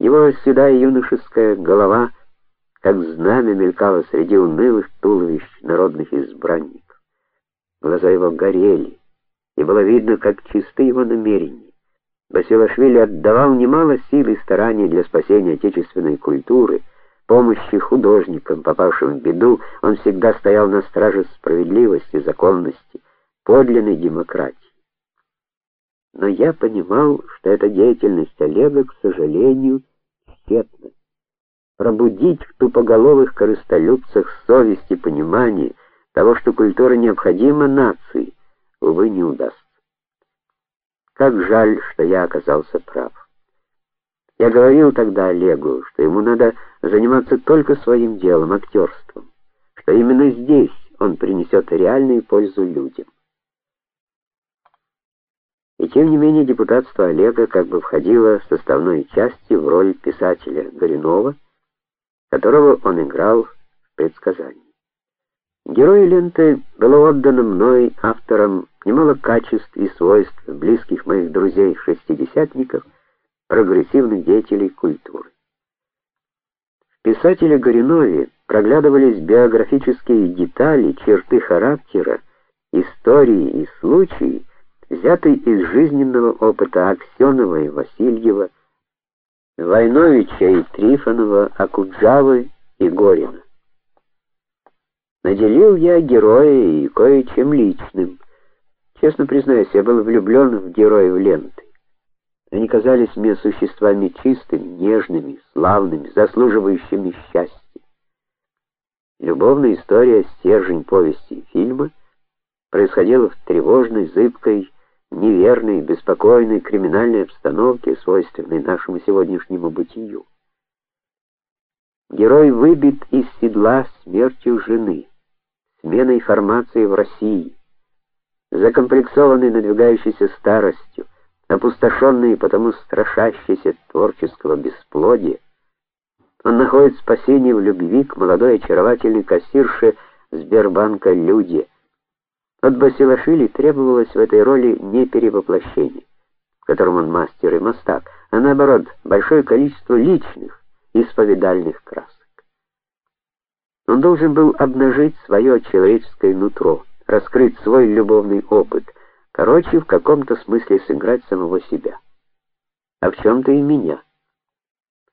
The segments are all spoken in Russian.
Его седая юношеская голова, как знамя, мелькала среди унылых туловищ народных избранников. Глаза его горели, и было видно, как чисты его намерения. Басилашвили отдавал немало сил и стараний для спасения отечественной культуры, помощи художникам, попавшим в беду, он всегда стоял на страже справедливости, законности, подлинной демократии. Но я понимал, что эта деятельность Олега, к сожалению, тщетна. Пробудить в тупоголовых корыстолюбцах совесть и понимание того, что культура необходима нации, увы, не удастся. Как жаль, что я оказался прав. Я говорил тогда Олегу, что ему надо заниматься только своим делом, актерством, что именно здесь он принесет реальную пользу людям. И тем не менее депутатство Олега как бы входило составной частью в роль писателя Горинова, которого он играл в предсказании. Герою ленты было отдано мной автором немало качеств и свойств близких моих друзей-шестидесятников, прогрессивных деятелей культуры. В писателе Горинове проглядывались биографические детали, черты характера, истории и случаи, взятый из жизненного опыта Аксенова и Васильева, Войновича и Трифонова, Акуджавы и Горина. Наделил я героя и кое-чем личным. Честно признаюсь, я был влюблен в героев ленты. Они казались мне существами чистыми, нежными, славными, заслуживающими счастья. Любовная история, стержень повести и фильма происходила в тревожной, зыбкой, неверной, беспокойной криминальной обстановке, свойственной нашему сегодняшнему бытию. Герой выбит из седла смертью жены, сменой формации в России, закомплексованный надвигающейся старостью, опустошенный и потому страшащийся творческого бесплодия, он находит спасение в любви к молодой очаровательной кассирше Сбербанка Люде от Басилашвили требовалось в этой роли не перевоплощение, в котором он мастер и мастак, а наоборот, большое количество личных, исповедальных красок. Он должен был обнажить свое человеческое нутро, раскрыть свой любовный опыт, короче, в каком-то смысле сыграть самого себя. А в чем то и меня.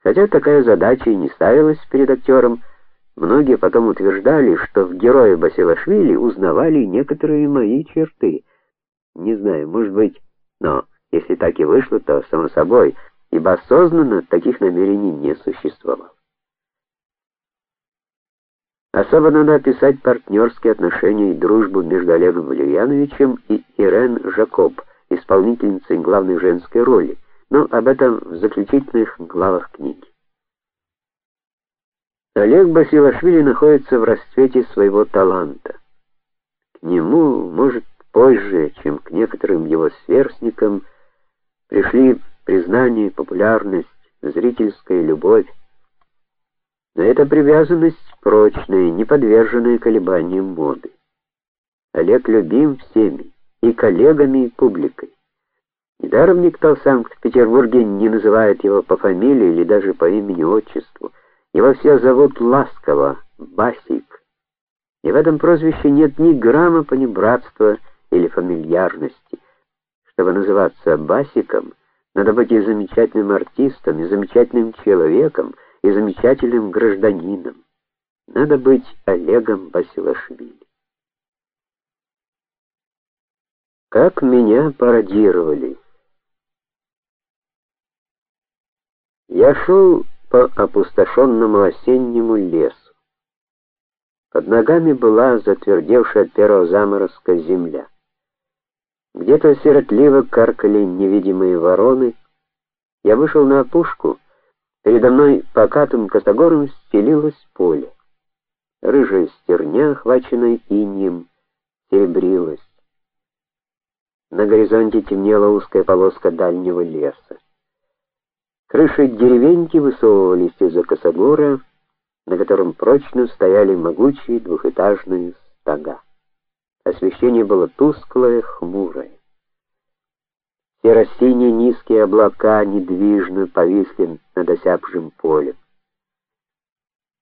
Хотя такая задача и не ставилась перед актером, Многие потом утверждали, что в герое Басилашвили узнавали некоторые мои черты. Не знаю, может быть, но если так и вышло, то само собой, ибо осознанно таких намерений не существовало. Особо надо описать партнерские отношения и дружбу между Олегом Валерьяновичем и Ирен Жакоб, исполнительницей главной женской роли, но об этом в заключительных главах книги. Олег Басилашвили находится в расцвете своего таланта. К нему, может, позже, чем к некоторым его сверстникам, пришли признание, популярность, зрительская любовь. Но эта привязанность прочная, не подверженная колебаниям моды. Олег любим всеми, и коллегами, и публикой. Недаром никто в Санкт-Петербурге не называет его по фамилии или даже по имени-отчеству. Его все зовут ласково Басик. И в этом прозвище нет ни грамма понебратства или фамильярности. Чтобы называться Басиком, надо быть и замечательным артистом, и замечательным человеком, и замечательным гражданином. Надо быть Олегом Басилашвили. Как меня пародировали. Я шел по опустошенному осеннему лесу. Под ногами была затвердевшая от первого заморозка земля. Где-то сиротливо каркали невидимые вороны. Я вышел на опушку, передо мной покатым косогором стелилось поле. Рыжая стерня, охваченная инеем, серебрилась. На горизонте темнела узкая полоска дальнего леса. Крыши деревеньки высовывались из-за косогора, на котором прочно стояли могучие двухэтажные стога. Освещение было тусклое, хмурое. Серо-синие низкие облака недвижно повисли над осяпшим полем.